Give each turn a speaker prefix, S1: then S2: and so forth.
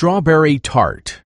S1: Strawberry tart.